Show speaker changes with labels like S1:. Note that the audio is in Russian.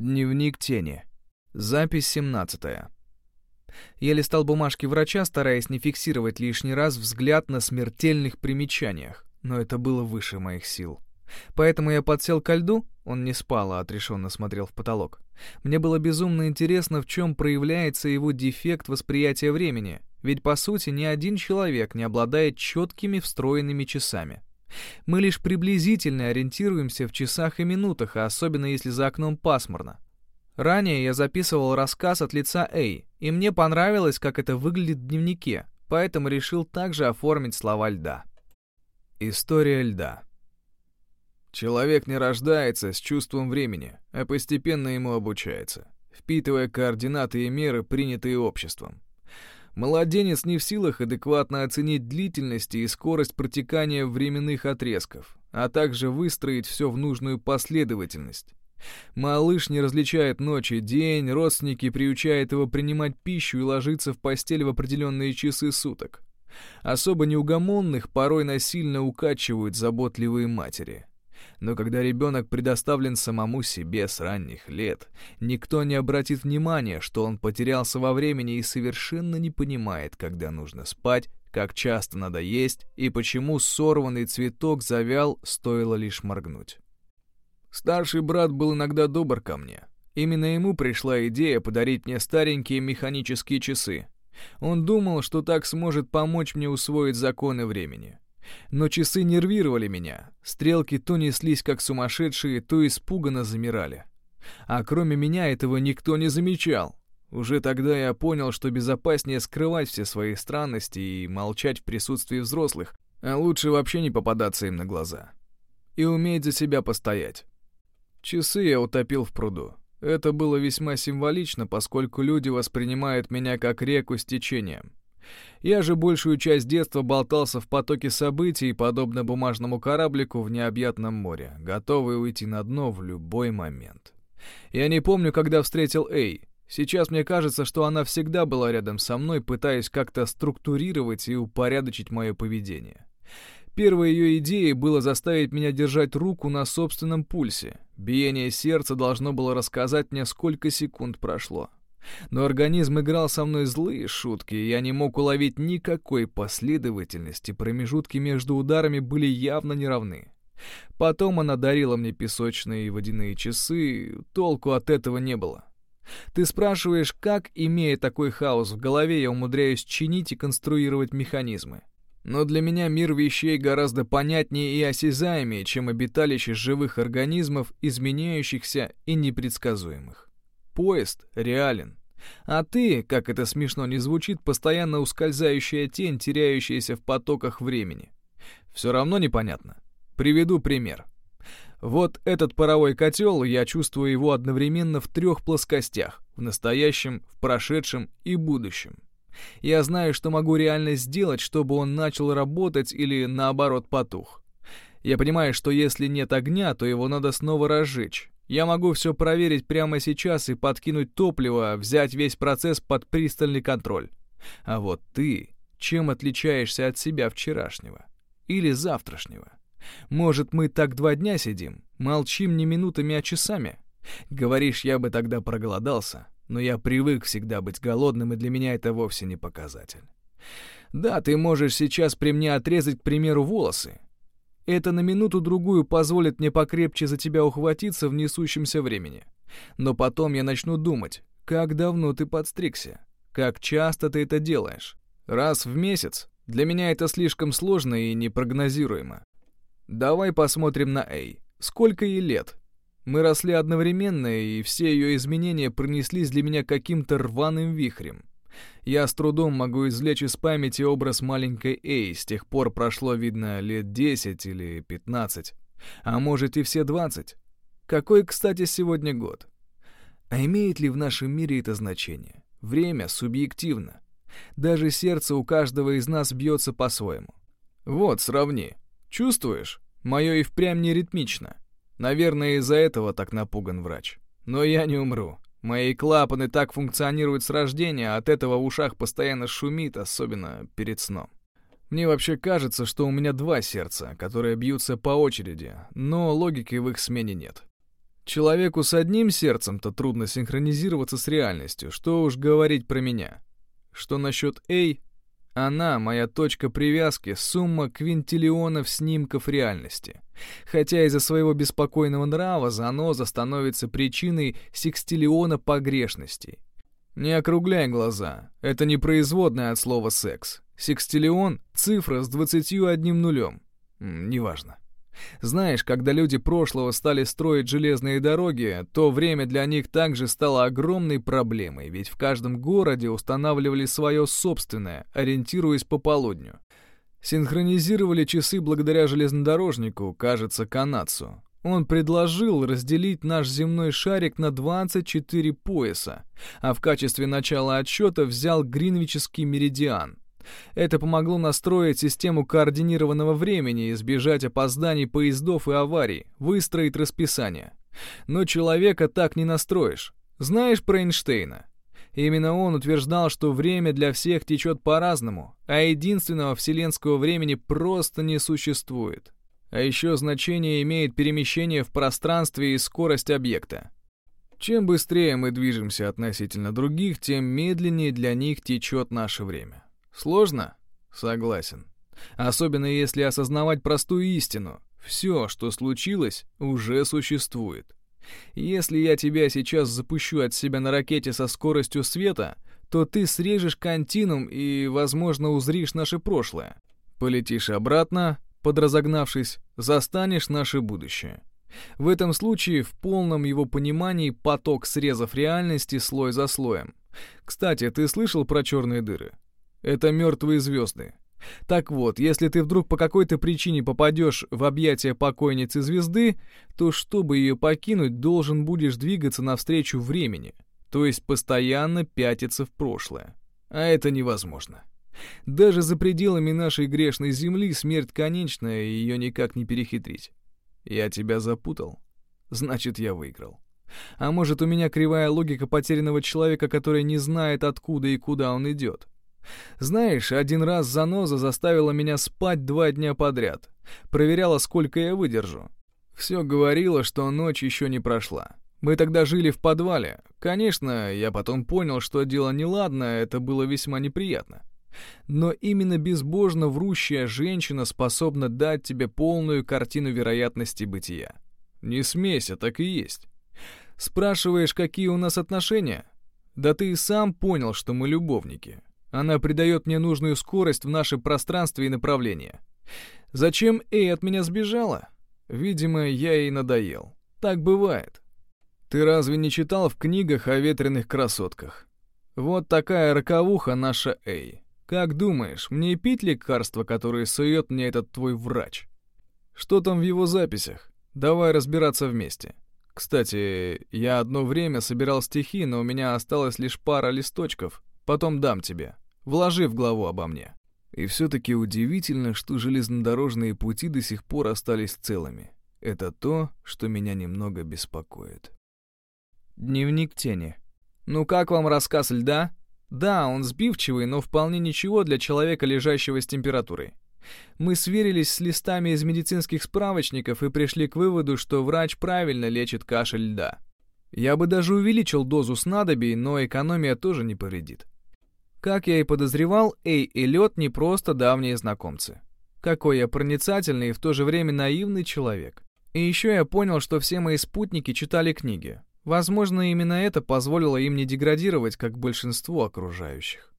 S1: Дневник тени. Запись 17. Я листал бумажки врача, стараясь не фиксировать лишний раз взгляд на смертельных примечаниях, но это было выше моих сил. Поэтому я подсел ко льду, он не спал, а отрешенно смотрел в потолок. Мне было безумно интересно, в чем проявляется его дефект восприятия времени, ведь по сути ни один человек не обладает четкими встроенными часами. Мы лишь приблизительно ориентируемся в часах и минутах, а особенно если за окном пасмурно. Ранее я записывал рассказ от лица Эй, и мне понравилось, как это выглядит в дневнике, поэтому решил также оформить слова льда. История льда. Человек не рождается с чувством времени, а постепенно ему обучается, впитывая координаты и меры, принятые обществом. Младенец не в силах адекватно оценить длительность и скорость протекания временных отрезков, а также выстроить все в нужную последовательность. Малыш не различает ночь и день, родственники приучают его принимать пищу и ложиться в постель в определенные часы суток. Особо неугомонных порой насильно укачивают заботливые матери. Но когда ребенок предоставлен самому себе с ранних лет, никто не обратит внимания, что он потерялся во времени и совершенно не понимает, когда нужно спать, как часто надо есть и почему сорванный цветок завял, стоило лишь моргнуть. Старший брат был иногда добр ко мне. Именно ему пришла идея подарить мне старенькие механические часы. Он думал, что так сможет помочь мне усвоить законы времени. Но часы нервировали меня. Стрелки то неслись как сумасшедшие, то испуганно замирали. А кроме меня этого никто не замечал. Уже тогда я понял, что безопаснее скрывать все свои странности и молчать в присутствии взрослых, а лучше вообще не попадаться им на глаза. И уметь за себя постоять. Часы я утопил в пруду. Это было весьма символично, поскольку люди воспринимают меня как реку с течением. Я же большую часть детства болтался в потоке событий, подобно бумажному кораблику в необъятном море, готовый уйти на дно в любой момент. Я не помню, когда встретил Эй. Сейчас мне кажется, что она всегда была рядом со мной, пытаясь как-то структурировать и упорядочить мое поведение. Первой ее идеей было заставить меня держать руку на собственном пульсе. Биение сердца должно было рассказать мне, сколько секунд прошло. Но организм играл со мной злые шутки, и я не мог уловить никакой последовательности, промежутки между ударами были явно неравны. Потом она дарила мне песочные и водяные часы, толку от этого не было. Ты спрашиваешь, как, имея такой хаос в голове, я умудряюсь чинить и конструировать механизмы. Но для меня мир вещей гораздо понятнее и осязаемее, чем обиталище живых организмов, изменяющихся и непредсказуемых поезд реален. А ты, как это смешно не звучит, постоянно ускользающая тень, теряющаяся в потоках времени. Все равно непонятно. Приведу пример. Вот этот паровой котел, я чувствую его одновременно в трех плоскостях, в настоящем, в прошедшем и будущем. Я знаю, что могу реально сделать, чтобы он начал работать или наоборот потух. Я понимаю, что если нет огня, то его надо снова разжечь. Я могу все проверить прямо сейчас и подкинуть топливо, взять весь процесс под пристальный контроль. А вот ты, чем отличаешься от себя вчерашнего? Или завтрашнего? Может, мы так два дня сидим, молчим не минутами, а часами? Говоришь, я бы тогда проголодался, но я привык всегда быть голодным, и для меня это вовсе не показатель. Да, ты можешь сейчас при мне отрезать, к примеру, волосы, это на минуту-другую позволит мне покрепче за тебя ухватиться в несущемся времени. Но потом я начну думать, как давно ты подстригся, как часто ты это делаешь. Раз в месяц? Для меня это слишком сложно и непрогнозируемо. Давай посмотрим на Эй. Сколько ей лет? Мы росли одновременно, и все ее изменения пронеслись для меня каким-то рваным вихрем. Я с трудом могу извлечь из памяти образ маленькой Эй, с тех пор прошло, видно, лет 10 или 15, а может и все 20. Какой, кстати, сегодня год? А имеет ли в нашем мире это значение? Время субъективно. Даже сердце у каждого из нас бьется по-своему. Вот, сравни. Чувствуешь? Мое и впрямь не ритмично. Наверное, из-за этого так напуган врач. Но я не умру. Мои клапаны так функционируют с рождения, а от этого в ушах постоянно шумит, особенно перед сном. Мне вообще кажется, что у меня два сердца, которые бьются по очереди, но логики в их смене нет. Человеку с одним сердцем-то трудно синхронизироваться с реальностью, что уж говорить про меня. Что насчет Эй? Она, моя точка привязки, сумма квинтиллионов снимков реальности. Хотя из-за своего беспокойного нрава заноза становится причиной секстиллиона погрешностей. Не округляй глаза, это не производное от слова «секс». Секстиллион — цифра с 21 нулем. Неважно. Знаешь, когда люди прошлого стали строить железные дороги, то время для них также стало огромной проблемой, ведь в каждом городе устанавливали свое собственное, ориентируясь по полудню. Синхронизировали часы благодаря железнодорожнику, кажется, канадцу. Он предложил разделить наш земной шарик на 24 пояса, а в качестве начала отсчета взял гринвичский меридиан. Это помогло настроить систему координированного времени, избежать опозданий поездов и аварий, выстроить расписание. Но человека так не настроишь. Знаешь про Эйнштейна? Именно он утверждал, что время для всех течет по-разному, а единственного вселенского времени просто не существует. А еще значение имеет перемещение в пространстве и скорость объекта. Чем быстрее мы движемся относительно других, тем медленнее для них течет наше время. Сложно? Согласен. Особенно если осознавать простую истину. Все, что случилось, уже существует. Если я тебя сейчас запущу от себя на ракете со скоростью света, то ты срежешь континуум и, возможно, узришь наше прошлое. Полетишь обратно, подразогнавшись, застанешь наше будущее. В этом случае в полном его понимании поток срезов реальности слой за слоем. Кстати, ты слышал про черные дыры? Это мертвые звезды. Так вот, если ты вдруг по какой-то причине попадешь в объятия покойницы звезды, то чтобы ее покинуть, должен будешь двигаться навстречу времени, то есть постоянно пятиться в прошлое. А это невозможно. Даже за пределами нашей грешной земли смерть конечная, и ее никак не перехитрить. Я тебя запутал? Значит, я выиграл. А может, у меня кривая логика потерянного человека, который не знает, откуда и куда он идет? Знаешь, один раз заноза заставила меня спать два дня подряд. Проверяла, сколько я выдержу. Все говорило, что ночь еще не прошла. Мы тогда жили в подвале. Конечно, я потом понял, что дело неладное, это было весьма неприятно. Но именно безбожно врущая женщина способна дать тебе полную картину вероятности бытия. Не смейся, так и есть. Спрашиваешь, какие у нас отношения? Да ты и сам понял, что мы любовники. Она придает мне нужную скорость в наше пространство и направление. Зачем Эй от меня сбежала? Видимо, я ей надоел. Так бывает. Ты разве не читал в книгах о ветреных красотках? Вот такая роковуха наша Эй. Как думаешь, мне пить лекарства, которые сует мне этот твой врач? Что там в его записях? Давай разбираться вместе. Кстати, я одно время собирал стихи, но у меня осталось лишь пара листочков. Потом дам тебе. Вложи в главу обо мне. И все-таки удивительно, что железнодорожные пути до сих пор остались целыми. Это то, что меня немного беспокоит. Дневник тени. Ну как вам рассказ льда? Да, он сбивчивый, но вполне ничего для человека, лежащего с температурой. Мы сверились с листами из медицинских справочников и пришли к выводу, что врач правильно лечит кашель льда. Я бы даже увеличил дозу снадобий, но экономия тоже не повредит. Как я и подозревал, Эй и Лед не просто давние знакомцы. Какой я проницательный и в то же время наивный человек. И еще я понял, что все мои спутники читали книги. Возможно, именно это позволило им не деградировать, как большинство окружающих.